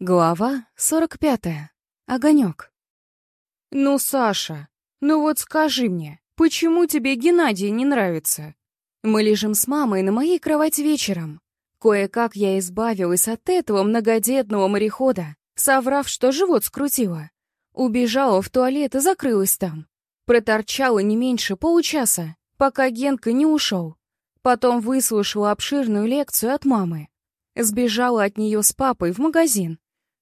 Глава 45. Огонек. «Ну, Саша, ну вот скажи мне, почему тебе Геннадий не нравится?» Мы лежим с мамой на моей кровати вечером. Кое-как я избавилась от этого многодетного морехода, соврав, что живот скрутила. Убежала в туалет и закрылась там. Проторчала не меньше получаса, пока Генка не ушел. Потом выслушала обширную лекцию от мамы. Сбежала от нее с папой в магазин.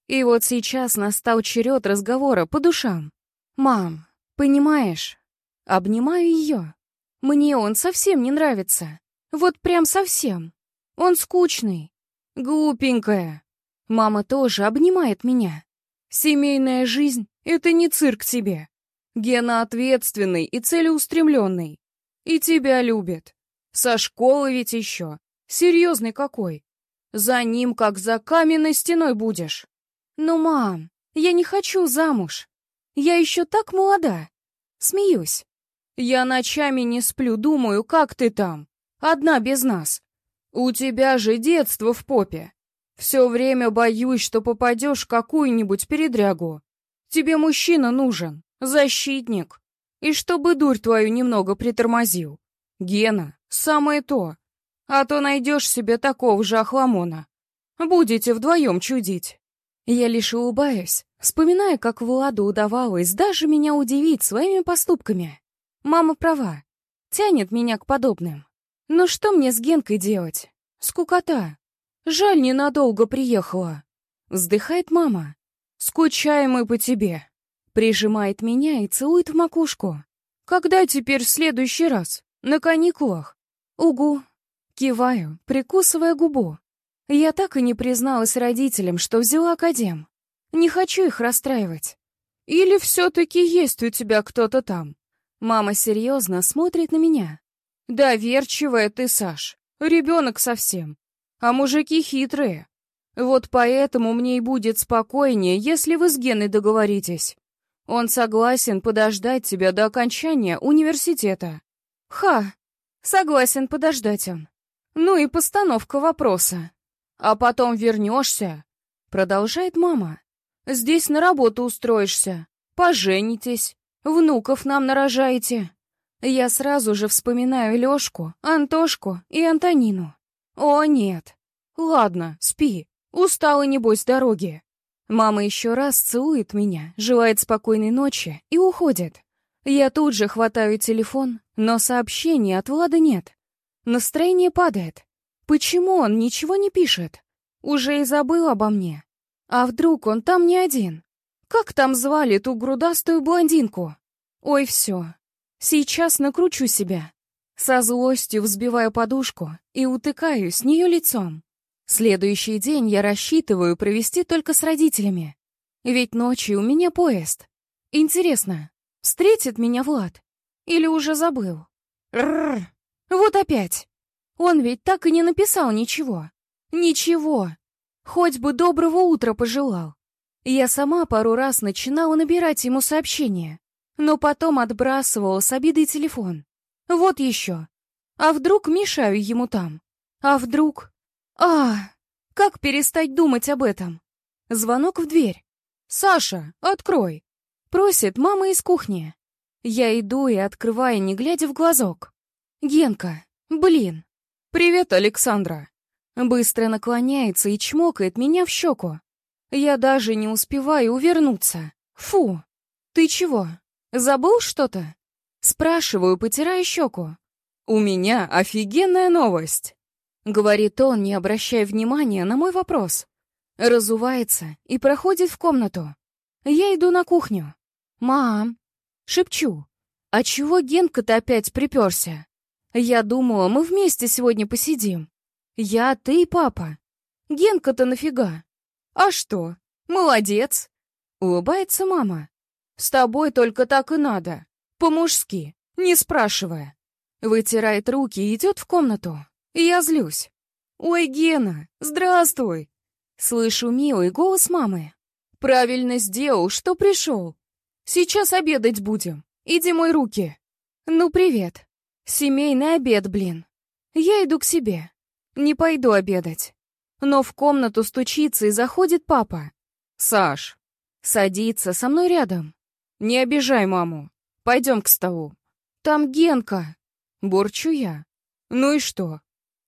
И вот сейчас настал черед разговора по душам. «Мам, понимаешь?» Обнимаю ее. Мне он совсем не нравится. Вот прям совсем. Он скучный. Глупенькая. Мама тоже обнимает меня. Семейная жизнь — это не цирк тебе. Гена ответственный и целеустремленный. И тебя любит. Со школы ведь еще. Серьезный какой. За ним, как за каменной стеной будешь. «Ну, мам, я не хочу замуж. Я еще так молода». Смеюсь. «Я ночами не сплю, думаю, как ты там? Одна без нас. У тебя же детство в попе. Все время боюсь, что попадешь в какую-нибудь передрягу. Тебе мужчина нужен, защитник. И чтобы дурь твою немного притормозил. Гена, самое то. А то найдешь себе такого же охламона. Будете вдвоем чудить. Я лишь улыбаюсь, вспоминая, как Владу удавалось даже меня удивить своими поступками. Мама права, тянет меня к подобным. Но что мне с Генкой делать? Скукота. Жаль, ненадолго приехала. Вздыхает мама. Скучаем мы по тебе. Прижимает меня и целует в макушку. Когда теперь в следующий раз? На каникулах? Угу. Киваю, прикусывая губу. Я так и не призналась родителям, что взяла академ. Не хочу их расстраивать. Или все-таки есть у тебя кто-то там? Мама серьезно смотрит на меня. Доверчивая ты, Саш. Ребенок совсем. А мужики хитрые. Вот поэтому мне и будет спокойнее, если вы с Геной договоритесь. Он согласен подождать тебя до окончания университета. Ха, согласен подождать он. Ну и постановка вопроса. А потом вернешься, продолжает мама. Здесь на работу устроишься, поженитесь, внуков нам нарожаете. Я сразу же вспоминаю Лёшку, Антошку и Антонину. О, нет. Ладно, спи. Устала, небось, дороги. Мама еще раз целует меня, желает спокойной ночи и уходит. Я тут же хватаю телефон, но сообщений от Влада нет. Настроение падает. Почему он ничего не пишет? Уже и забыл обо мне. А вдруг он там не один? Как там звали ту грудастую блондинку? Ой, все. Сейчас накручу себя. Со злостью взбиваю подушку и утыкаю с нее лицом. Следующий день я рассчитываю провести только с родителями. Ведь ночью у меня поезд. Интересно, встретит меня Влад? Или уже забыл? Рррр, вот опять. Он ведь так и не написал ничего. Ничего. Хоть бы доброго утра пожелал. Я сама пару раз начинала набирать ему сообщения, но потом отбрасывала с обидой телефон. Вот еще. А вдруг мешаю ему там? А вдруг... А, как перестать думать об этом? Звонок в дверь. «Саша, открой!» Просит мама из кухни. Я иду и открываю, не глядя в глазок. Генка, блин, «Привет, Александра!» Быстро наклоняется и чмокает меня в щеку. Я даже не успеваю увернуться. Фу! Ты чего? Забыл что-то? Спрашиваю, потирая щеку. «У меня офигенная новость!» Говорит он, не обращая внимания на мой вопрос. Разувается и проходит в комнату. Я иду на кухню. «Мам!» Шепчу. «А чего Генка-то опять приперся?» Я думала, мы вместе сегодня посидим. Я, ты и папа. Генка-то нафига? А что? Молодец. Улыбается мама. С тобой только так и надо. По-мужски, не спрашивая. Вытирает руки и идет в комнату. Я злюсь. «Ой, Гена, здравствуй!» Слышу милый голос мамы. «Правильно сделал, что пришел. Сейчас обедать будем. Иди мой руки». «Ну, привет. Семейный обед, блин. Я иду к себе. Не пойду обедать. Но в комнату стучится и заходит папа. Саш, садится со мной рядом. Не обижай маму. Пойдем к столу. Там Генка. Бурчу я. Ну и что?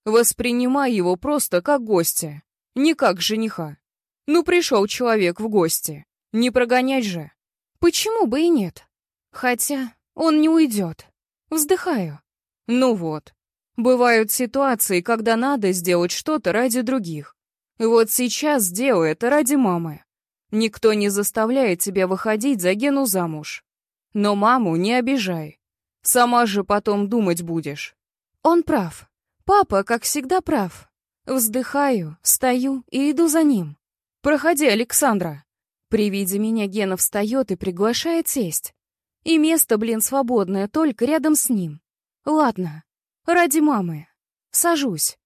Воспринимай его просто как гостя, не как жениха. Ну, пришел человек в гости. Не прогонять же. Почему бы и нет? Хотя он не уйдет. Вздыхаю. Ну вот. Бывают ситуации, когда надо сделать что-то ради других. Вот сейчас сделаю это ради мамы. Никто не заставляет тебя выходить за Гену замуж. Но маму не обижай. Сама же потом думать будешь. Он прав. Папа, как всегда, прав. Вздыхаю, встаю и иду за ним. «Проходи, Александра!» При виде меня Гена встает и приглашает сесть. И место, блин, свободное, только рядом с ним. Ладно, ради мамы. Сажусь.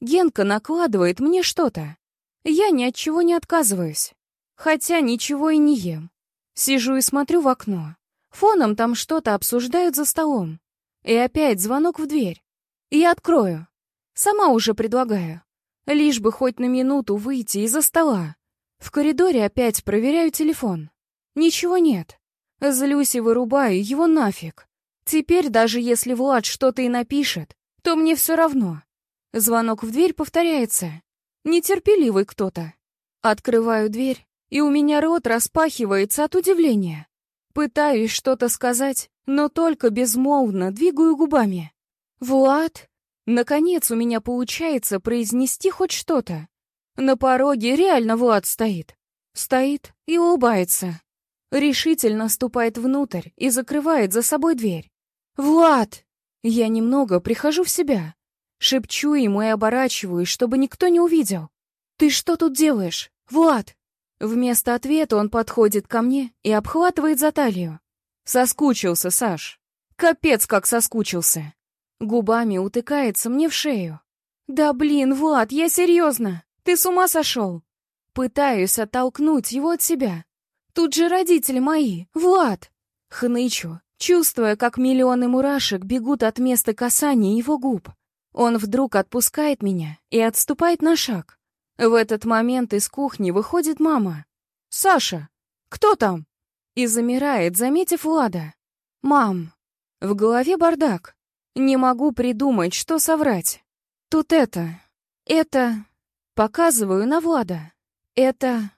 Генка накладывает мне что-то. Я ни от чего не отказываюсь. Хотя ничего и не ем. Сижу и смотрю в окно. Фоном там что-то обсуждают за столом. И опять звонок в дверь. Я открою. Сама уже предлагаю. Лишь бы хоть на минуту выйти из-за стола. В коридоре опять проверяю телефон. Ничего нет. Злюсь и вырубаю его нафиг. Теперь даже если Влад что-то и напишет, то мне все равно. Звонок в дверь повторяется. Нетерпеливый кто-то. Открываю дверь и у меня рот распахивается от удивления. Пытаюсь что-то сказать, но только безмолвно двигаю губами. «Влад?» Наконец у меня получается произнести хоть что-то. На пороге реально Влад стоит. Стоит и улыбается. Решительно ступает внутрь и закрывает за собой дверь. «Влад!» Я немного прихожу в себя. Шепчу ему и оборачиваюсь, чтобы никто не увидел. «Ты что тут делаешь? Влад!» Вместо ответа он подходит ко мне и обхватывает за талию. Соскучился, Саш. Капец, как соскучился. Губами утыкается мне в шею. Да блин, Влад, я серьезно. Ты с ума сошел? Пытаюсь оттолкнуть его от себя. Тут же родители мои, Влад. Хнычу, чувствуя, как миллионы мурашек бегут от места касания его губ. Он вдруг отпускает меня и отступает на шаг. В этот момент из кухни выходит мама. «Саша, кто там?» И замирает, заметив Влада. «Мам». В голове бардак. Не могу придумать, что соврать. Тут это... Это... Показываю на Влада. Это...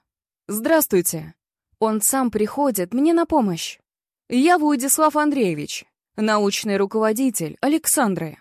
Здравствуйте. Он сам приходит мне на помощь. Я Владислав Андреевич, научный руководитель Александры.